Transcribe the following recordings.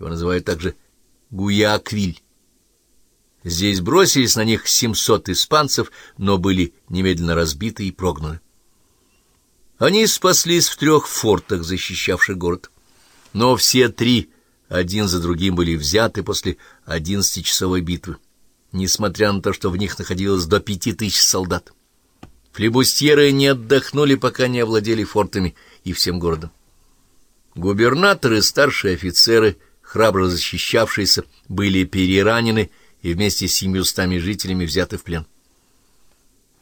его называют также Гуяквиль. Здесь бросились на них 700 испанцев, но были немедленно разбиты и прогнаны. Они спаслись в трех фортах, защищавших город. Но все три один за другим были взяты после одиннадцатичасовой битвы, несмотря на то, что в них находилось до пяти тысяч солдат. Флебустьеры не отдохнули, пока не овладели фортами и всем городом. Губернаторы, старшие офицеры, храбро защищавшиеся, были переранены и вместе с семьюстами жителями взяты в плен.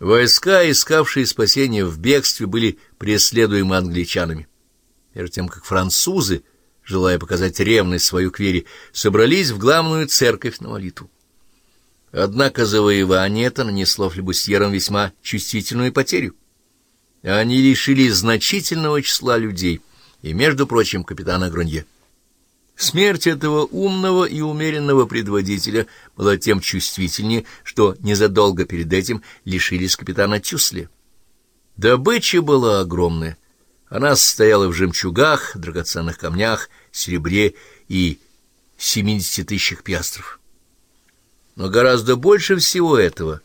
Войска, искавшие спасения в бегстве, были преследуемы англичанами. Между тем, как французы, желая показать ревность свою к вере, собрались в главную церковь на молитву. Однако завоевание это нанесло флебусьерам весьма чувствительную потерю. Они лишили значительного числа людей, и, между прочим, капитана Гронье. Смерть этого умного и умеренного предводителя была тем чувствительнее, что незадолго перед этим лишились капитана Тюсли. Добыча была огромная. Она состояла в жемчугах, драгоценных камнях, серебре и 70 тысячах пиастров. Но гораздо больше всего этого,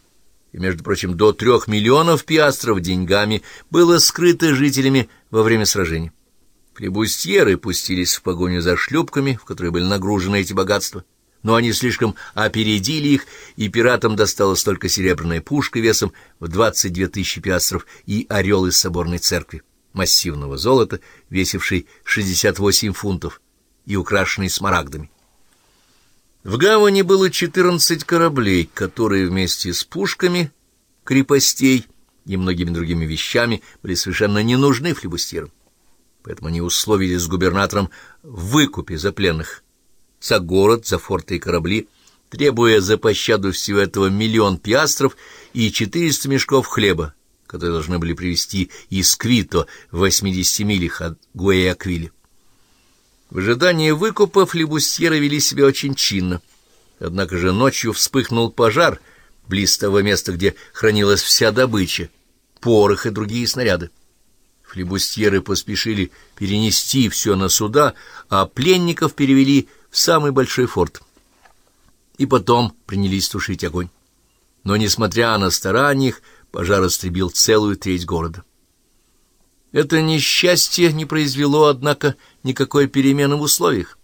и, между прочим, до трех миллионов пиастров деньгами, было скрыто жителями во время сражений. Флебустьеры пустились в погоню за шлюпками, в которые были нагружены эти богатства, но они слишком опередили их, и пиратам досталась только серебряная пушка весом в 22 тысячи пиастров и орел из соборной церкви, массивного золота, весивший 68 фунтов и украшенный смарагдами. В гавани было 14 кораблей, которые вместе с пушками крепостей и многими другими вещами были совершенно не нужны флебустьерам поэтому они условились с губернатором в выкупе за пленных, за город, за форты и корабли, требуя за пощаду всего этого миллион пиастров и четыреста мешков хлеба, которые должны были привезти из Квито в 80 милях от Гуэяквиля. В ожидании выкупа флебустьеры вели себя очень чинно. Однако же ночью вспыхнул пожар близ того места, где хранилась вся добыча, порох и другие снаряды. Флебустьеры поспешили перенести все на суда, а пленников перевели в самый большой форт. И потом принялись тушить огонь. Но, несмотря на старания пожар истребил целую треть города. Это несчастье не произвело, однако, никакой перемены в условиях.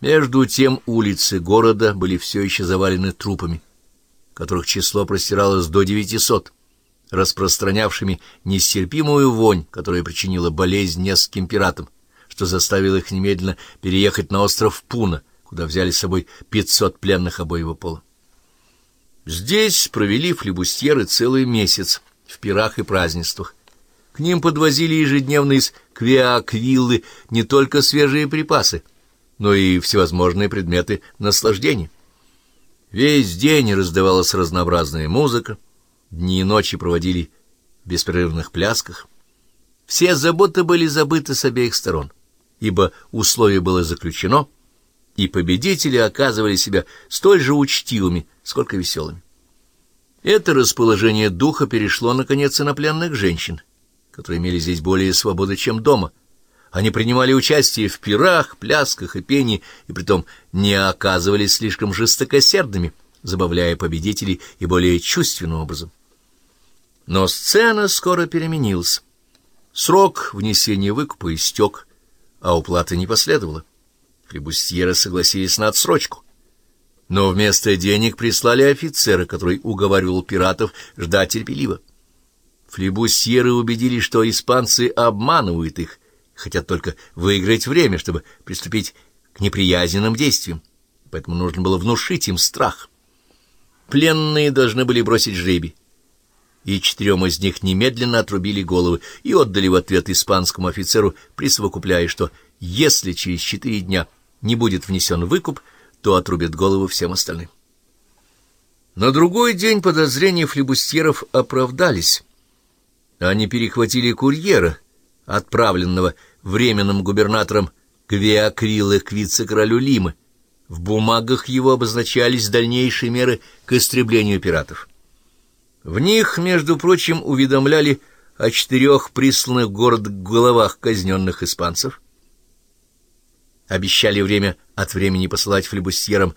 Между тем улицы города были все еще завалены трупами, которых число простиралось до девятисот распространявшими нестерпимую вонь, которая причинила болезнь нескольким пиратам, что заставило их немедленно переехать на остров Пуна, куда взяли с собой пятьсот пленных обоего пола. Здесь провели флебустьеры целый месяц в пирах и празднествах. К ним подвозили ежедневно из Квиаквиллы не только свежие припасы, но и всевозможные предметы наслаждения. Весь день раздавалась разнообразная музыка, Дни и ночи проводили в беспрерывных плясках. Все заботы были забыты с обеих сторон, ибо условие было заключено, и победители оказывали себя столь же учтивыми, сколько веселыми. Это расположение духа перешло, наконец, и на пленных женщин, которые имели здесь более свободы, чем дома. Они принимали участие в пирах, плясках и пении, и притом не оказывались слишком жестокосердными, забавляя победителей и более чувственным образом. Но сцена скоро переменилась. Срок внесения выкупа истек, а уплаты не последовало. Флебустьеры согласились на отсрочку. Но вместо денег прислали офицера, который уговаривал пиратов ждать терпеливо. Флебусьеры убедились, что испанцы обманывают их, хотят только выиграть время, чтобы приступить к неприязненным действиям, поэтому нужно было внушить им страх. Пленные должны были бросить жребий и четырем из них немедленно отрубили головы и отдали в ответ испанскому офицеру, присовокупляя, что если через четыре дня не будет внесен выкуп, то отрубят голову всем остальным. На другой день подозрения флебустьеров оправдались. Они перехватили курьера, отправленного временным губернатором Гвиакрилы к вице-королю Лимы. В бумагах его обозначались дальнейшие меры к истреблению пиратов. В них, между прочим, уведомляли о четырех присланных город головах казненных испанцев, обещали время от времени посылать флебустьерам